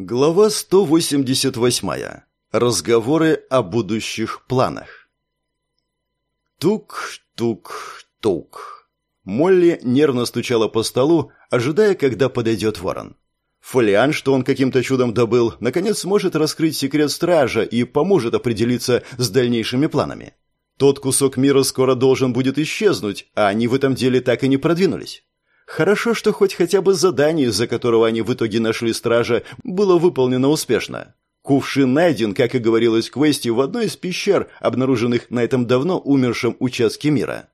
Глава 188. Разговоры о будущих планах. Тук-тук-тук. Молли нервно стучала по столу, ожидая, когда подойдет ворон. Фолиан, что он каким-то чудом добыл, наконец сможет раскрыть секрет стража и поможет определиться с дальнейшими планами. Тот кусок мира скоро должен будет исчезнуть, а они в этом деле так и не продвинулись. Хорошо, что хоть хотя бы задание, из-за которого они в итоге нашли стража, было выполнено успешно. Кувшин найден, как и говорилось в квесте, в одной из пещер, обнаруженных на этом давно умершем участке мира.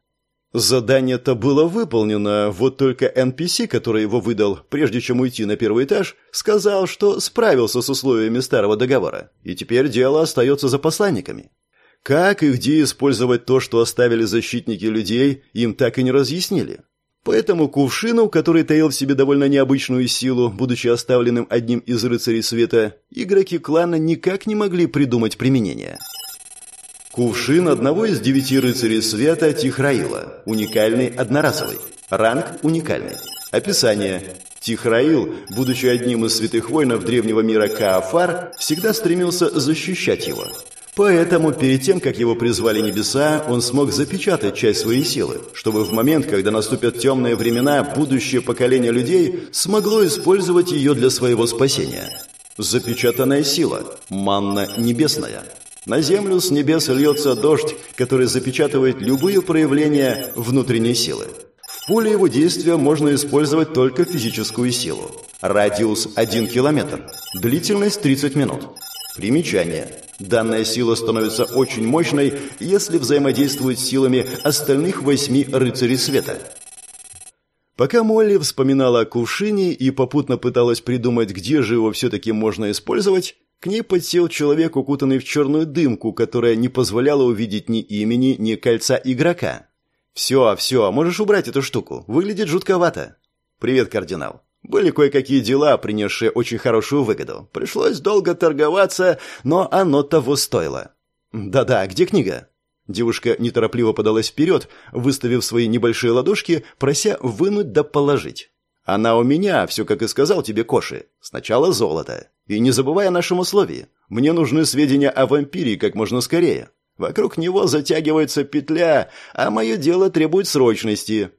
Задание-то было выполнено, вот только NPC, который его выдал, прежде чем уйти на первый этаж, сказал, что справился с условиями старого договора, и теперь дело остается за посланниками. Как и где использовать то, что оставили защитники людей, им так и не разъяснили. Поэтому кувшину, который таил в себе довольно необычную силу, будучи оставленным одним из рыцарей света, игроки клана никак не могли придумать применение. Кувшин одного из девяти рыцарей света Тихраила, уникальный одноразовый. Ранг уникальный. Описание. Тихраил, будучи одним из святых воинов древнего мира Каафар, всегда стремился защищать его. Поэтому перед тем, как его призвали небеса, он смог запечатать часть своей силы, чтобы в момент, когда наступят темные времена, будущее поколение людей смогло использовать ее для своего спасения. Запечатанная сила. Манна небесная. На землю с небес льется дождь, который запечатывает любые проявления внутренней силы. В поле его действия можно использовать только физическую силу. Радиус 1 километр. Длительность 30 минут. Примечание. Данная сила становится очень мощной, если взаимодействует с силами остальных восьми рыцарей света. Пока Молли вспоминала о кувшине и попутно пыталась придумать, где же его все-таки можно использовать, к ней подсел человек, укутанный в черную дымку, которая не позволяла увидеть ни имени, ни кольца игрока. «Все, все, можешь убрать эту штуку. Выглядит жутковато». «Привет, кардинал». Были кое-какие дела, принесшие очень хорошую выгоду. Пришлось долго торговаться, но оно того стоило. «Да-да, где книга?» Девушка неторопливо подалась вперед, выставив свои небольшие ладошки, прося вынуть да положить. «Она у меня, все как и сказал тебе Коши. Сначала золото. И не забывай о нашем условии. Мне нужны сведения о вампире как можно скорее. Вокруг него затягивается петля, а мое дело требует срочности.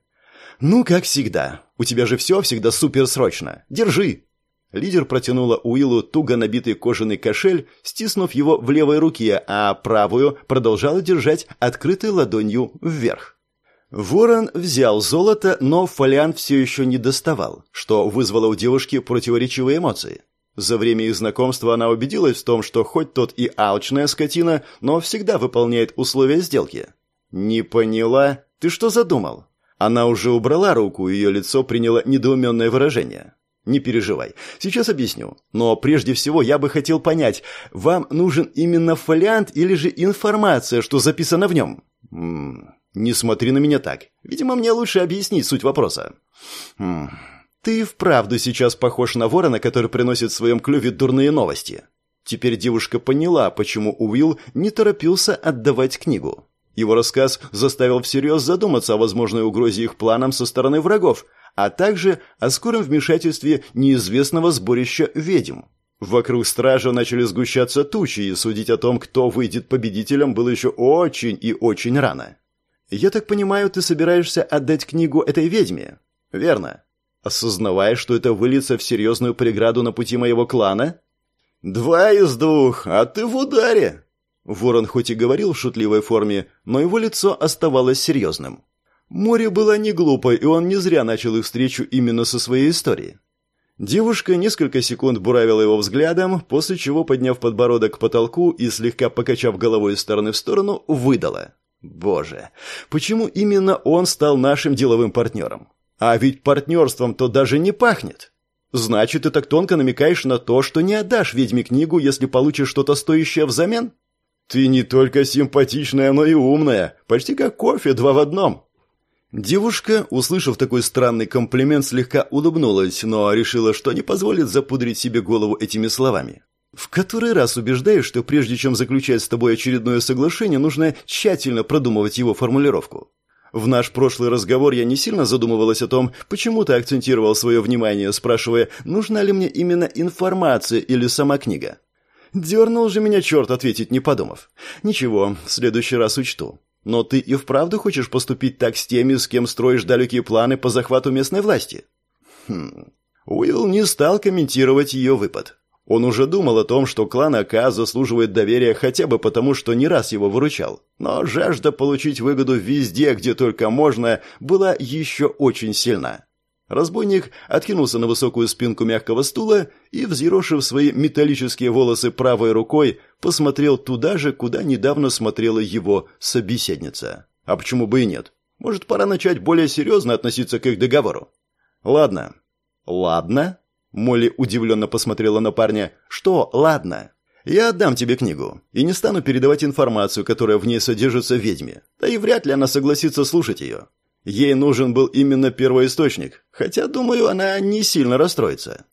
«Ну, как всегда. У тебя же все всегда суперсрочно. Держи!» Лидер протянула Уиллу туго набитый кожаный кошель, стиснув его в левой руке, а правую продолжала держать открытой ладонью вверх. Ворон взял золото, но фолиант все еще не доставал, что вызвало у девушки противоречивые эмоции. За время их знакомства она убедилась в том, что хоть тот и алчная скотина, но всегда выполняет условия сделки. «Не поняла? Ты что задумал?» Она уже убрала руку, ее лицо приняло недоуменное выражение. «Не переживай. Сейчас объясню. Но прежде всего я бы хотел понять, вам нужен именно фолиант или же информация, что записано в нем?» М -м, «Не смотри на меня так. Видимо, мне лучше объяснить суть вопроса». М -м, «Ты вправду сейчас похож на ворона, который приносит в своем клюве дурные новости». Теперь девушка поняла, почему Уилл не торопился отдавать книгу. Его рассказ заставил всерьез задуматься о возможной угрозе их планам со стороны врагов, а также о скором вмешательстве неизвестного сборища ведьм. Вокруг стража начали сгущаться тучи, и судить о том, кто выйдет победителем, было еще очень и очень рано. «Я так понимаю, ты собираешься отдать книгу этой ведьме?» «Верно. Осознавая, что это выльется в серьезную преграду на пути моего клана?» «Два из двух, а ты в ударе!» Ворон хоть и говорил в шутливой форме, но его лицо оставалось серьезным. Море было не глупо, и он не зря начал их встречу именно со своей истории. Девушка несколько секунд буравила его взглядом, после чего, подняв подбородок к потолку и слегка покачав головой из стороны в сторону, выдала. «Боже, почему именно он стал нашим деловым партнером? А ведь партнерством-то даже не пахнет!» «Значит, ты так тонко намекаешь на то, что не отдашь ведьме книгу, если получишь что-то стоящее взамен?» «Ты не только симпатичная, но и умная. Почти как кофе, два в одном». Девушка, услышав такой странный комплимент, слегка улыбнулась, но решила, что не позволит запудрить себе голову этими словами. В который раз убеждаю, что прежде чем заключать с тобой очередное соглашение, нужно тщательно продумывать его формулировку. В наш прошлый разговор я не сильно задумывалась о том, почему ты акцентировал свое внимание, спрашивая, нужна ли мне именно информация или сама книга. Дернул же меня черт ответить, не подумав. Ничего, в следующий раз учту. Но ты и вправду хочешь поступить так с теми, с кем строишь далекие планы по захвату местной власти? Хм. Уилл не стал комментировать ее выпад. Он уже думал о том, что клан АК заслуживает доверия хотя бы потому, что не раз его выручал. Но жажда получить выгоду везде, где только можно, была еще очень сильна. Разбойник откинулся на высокую спинку мягкого стула и, взъерошив свои металлические волосы правой рукой, посмотрел туда же, куда недавно смотрела его собеседница. А почему бы и нет? Может, пора начать более серьезно относиться к их договору? Ладно. Ладно? Молли удивленно посмотрела на парня. «Что? Ладно. Я отдам тебе книгу и не стану передавать информацию, которая в ней содержится ведьме. Да и вряд ли она согласится слушать ее. Ей нужен был именно первоисточник, хотя, думаю, она не сильно расстроится».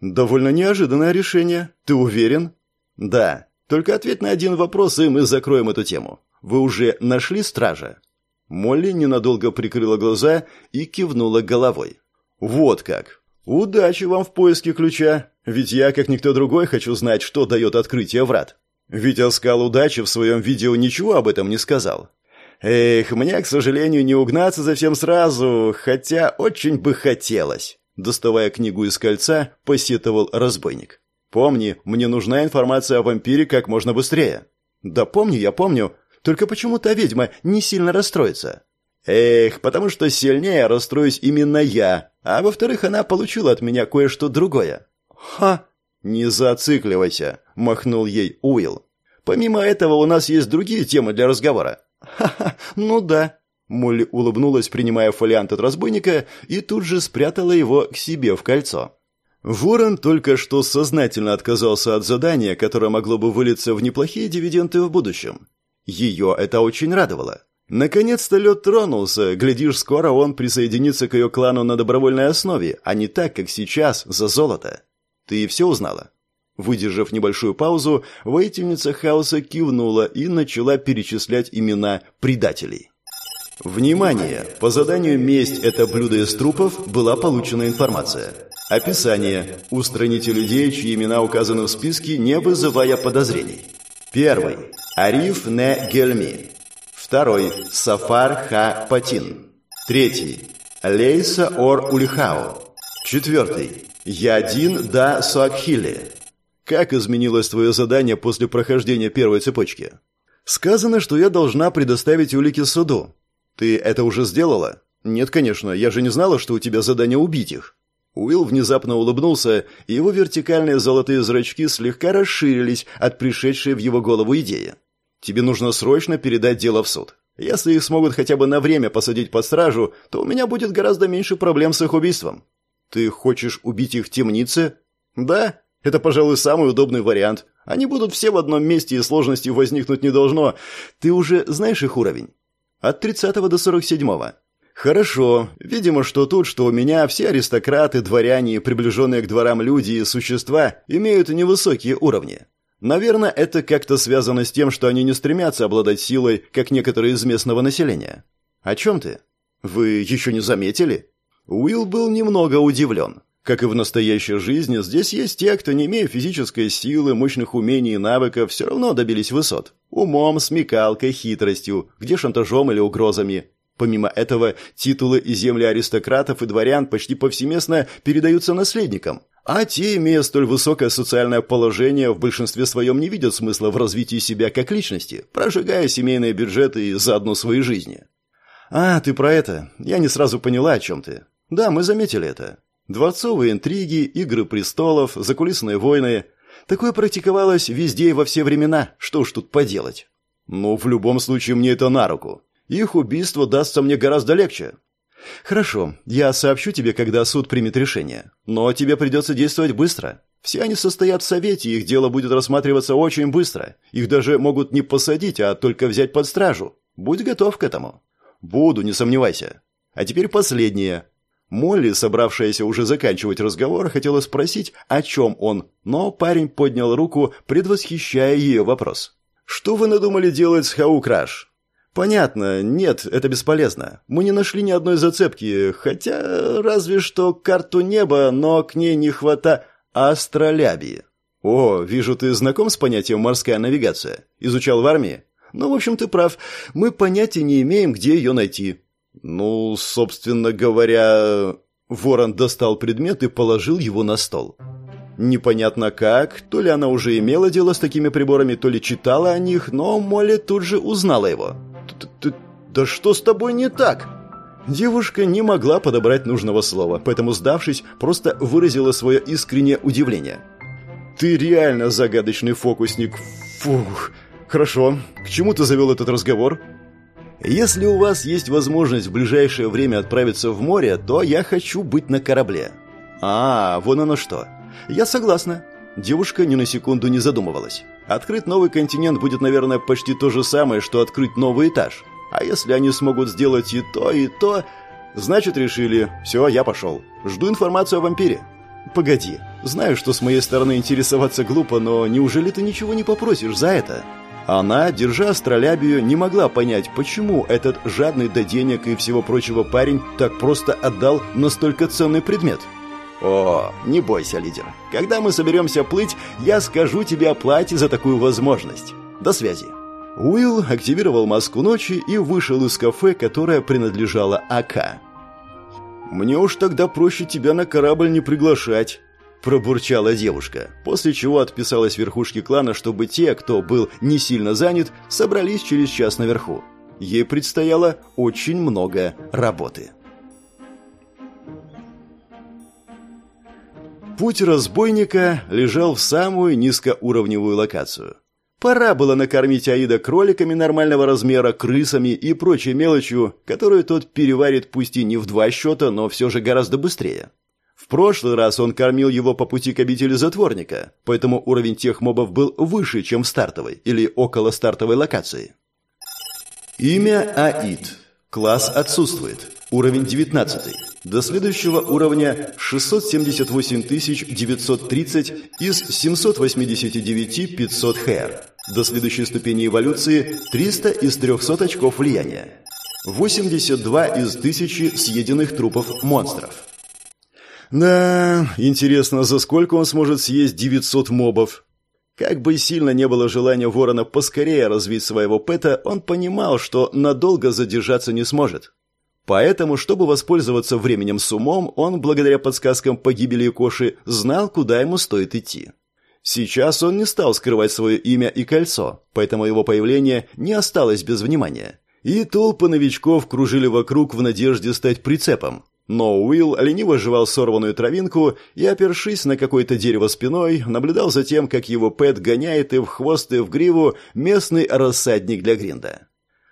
«Довольно неожиданное решение. Ты уверен?» «Да. Только ответь на один вопрос, и мы закроем эту тему. Вы уже нашли стража?» Молли ненадолго прикрыла глаза и кивнула головой. «Вот как. «Удачи вам в поиске ключа, ведь я, как никто другой, хочу знать, что дает открытие врат». Ведь Оскал удачи в своем видео ничего об этом не сказал. Эх, мне, к сожалению, не угнаться за всем сразу, хотя очень бы хотелось. Доставая книгу из кольца, посетовал разбойник. «Помни, мне нужна информация о вампире как можно быстрее». «Да помню, я помню. Только почему та ведьма не сильно расстроится?» «Эх, потому что сильнее расстроюсь именно я, а во-вторых, она получила от меня кое-что другое. Ха! Не зацикливайся, махнул ей Уилл. Помимо этого у нас есть другие темы для разговора. Ха-ха, ну да. Молли улыбнулась, принимая фолиант от разбойника, и тут же спрятала его к себе в кольцо. Ворон только что сознательно отказался от задания, которое могло бы вылиться в неплохие дивиденды в будущем. Ее это очень радовало. Наконец-то лед тронулся, глядишь, скоро он присоединится к ее клану на добровольной основе, а не так, как сейчас, за золото. Ты все узнала?» Выдержав небольшую паузу, воительница хаоса кивнула и начала перечислять имена предателей. Внимание! По заданию «Месть – это блюдо из трупов» была получена информация. Описание. Устраните людей, чьи имена указаны в списке, не вызывая подозрений. Первый. Ариф Не Гельми. Второй – Сафар Ха Патин. Третий – Лейса Ор Ульхао. Четвертый – Ядин Да Суакхили. Как изменилось твое задание после прохождения первой цепочки? Сказано, что я должна предоставить улики суду. Ты это уже сделала? Нет, конечно, я же не знала, что у тебя задание убить их. Уилл внезапно улыбнулся, и его вертикальные золотые зрачки слегка расширились от пришедшей в его голову идеи. Тебе нужно срочно передать дело в суд. Если их смогут хотя бы на время посадить под стражу, то у меня будет гораздо меньше проблем с их убийством. Ты хочешь убить их в темнице? Да, это, пожалуй, самый удобный вариант. Они будут все в одном месте, и сложностей возникнуть не должно. Ты уже знаешь их уровень? От 30 до 47. Хорошо. Видимо, что тут, что у меня все аристократы, дворяне, приближенные к дворам люди и существа имеют невысокие уровни. Наверное, это как-то связано с тем, что они не стремятся обладать силой, как некоторые из местного населения. О чем ты? Вы еще не заметили? Уилл был немного удивлен. Как и в настоящей жизни, здесь есть те, кто, не имея физической силы, мощных умений и навыков, все равно добились высот. Умом, смекалкой, хитростью, где шантажом или угрозами. Помимо этого, титулы и земли аристократов и дворян почти повсеместно передаются наследникам, а те, имея столь высокое социальное положение, в большинстве своем не видят смысла в развитии себя как личности, прожигая семейные бюджеты и заодно свои жизни. «А, ты про это. Я не сразу поняла, о чем ты. Да, мы заметили это. Дворцовые интриги, игры престолов, закулисные войны. Такое практиковалось везде и во все времена. Что уж тут поделать? Но в любом случае мне это на руку. Их убийство дастся мне гораздо легче. «Хорошо, я сообщу тебе, когда суд примет решение. Но тебе придется действовать быстро. Все они состоят в совете, их дело будет рассматриваться очень быстро. Их даже могут не посадить, а только взять под стражу. Будь готов к этому». «Буду, не сомневайся». А теперь последнее. Молли, собравшаяся уже заканчивать разговор, хотела спросить, о чем он, но парень поднял руку, предвосхищая ее вопрос. «Что вы надумали делать с Хаукраш?» «Понятно. Нет, это бесполезно. Мы не нашли ни одной зацепки, хотя разве что карту неба, но к ней не хвата астролябии. О, вижу, ты знаком с понятием «морская навигация». Изучал в армии? Ну, в общем, ты прав. Мы понятия не имеем, где ее найти». «Ну, собственно говоря...» Ворон достал предмет и положил его на стол. Непонятно как, то ли она уже имела дело с такими приборами, то ли читала о них, но Молли тут же узнала его. «Ты, да что с тобой не так?» Девушка не могла подобрать нужного слова, поэтому, сдавшись, просто выразила свое искреннее удивление. «Ты реально загадочный фокусник. Фух. Хорошо. К чему ты завел этот разговор?» «Если у вас есть возможность в ближайшее время отправиться в море, то я хочу быть на корабле». «А, вон оно что. Я согласна». Девушка ни на секунду не задумывалась. Открыть новый континент будет, наверное, почти то же самое, что открыть новый этаж. А если они смогут сделать и то, и то... Значит, решили. Все, я пошел. Жду информацию о вампире. Погоди. Знаю, что с моей стороны интересоваться глупо, но неужели ты ничего не попросишь за это? Она, держа астролябию, не могла понять, почему этот жадный до денег и всего прочего парень так просто отдал настолько ценный предмет. «О, не бойся, лидер. Когда мы соберемся плыть, я скажу тебе о плате за такую возможность. До связи». Уилл активировал маску ночи и вышел из кафе, которое принадлежало АК. «Мне уж тогда проще тебя на корабль не приглашать», – пробурчала девушка, после чего отписалась верхушке клана, чтобы те, кто был не сильно занят, собрались через час наверху. Ей предстояло очень много работы. Путь разбойника лежал в самую низкоуровневую локацию. Пора было накормить Аида кроликами нормального размера, крысами и прочей мелочью, которую тот переварит пусть и не в два счета, но все же гораздо быстрее. В прошлый раз он кормил его по пути к обители затворника, поэтому уровень тех мобов был выше, чем в стартовой или около стартовой локации. Имя Аид. Класс отсутствует. Уровень 19. До следующего уровня 678 930 из 789 500 хэр. До следующей ступени эволюции 300 из 300 очков влияния. 82 из 1000 съеденных трупов монстров. Да, интересно, за сколько он сможет съесть 900 мобов? Как бы сильно не было желания ворона поскорее развить своего пэта, он понимал, что надолго задержаться не сможет. Поэтому, чтобы воспользоваться временем с умом, он, благодаря подсказкам погибели Коши, знал, куда ему стоит идти. Сейчас он не стал скрывать свое имя и кольцо, поэтому его появление не осталось без внимания. И толпы новичков кружили вокруг в надежде стать прицепом. Но Уилл лениво жевал сорванную травинку и, опершись на какое-то дерево спиной, наблюдал за тем, как его Пэт гоняет и в хвост, и в гриву местный рассадник для гринда.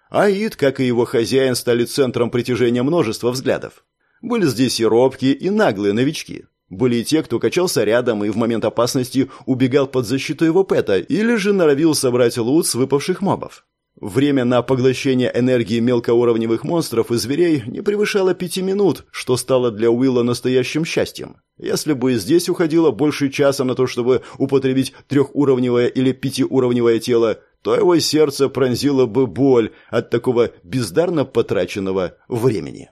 Аид, как и его хозяин, стали центром притяжения множества взглядов. Были здесь и робкие, и наглые новички. Были и те, кто качался рядом и в момент опасности убегал под защиту его пэта, или же норовил собрать лут с выпавших мобов. Время на поглощение энергии мелкоуровневых монстров и зверей не превышало пяти минут, что стало для Уилла настоящим счастьем. Если бы здесь уходило больше часа на то, чтобы употребить трехуровневое или пятиуровневое тело, то его сердце пронзило бы боль от такого бездарно потраченного времени.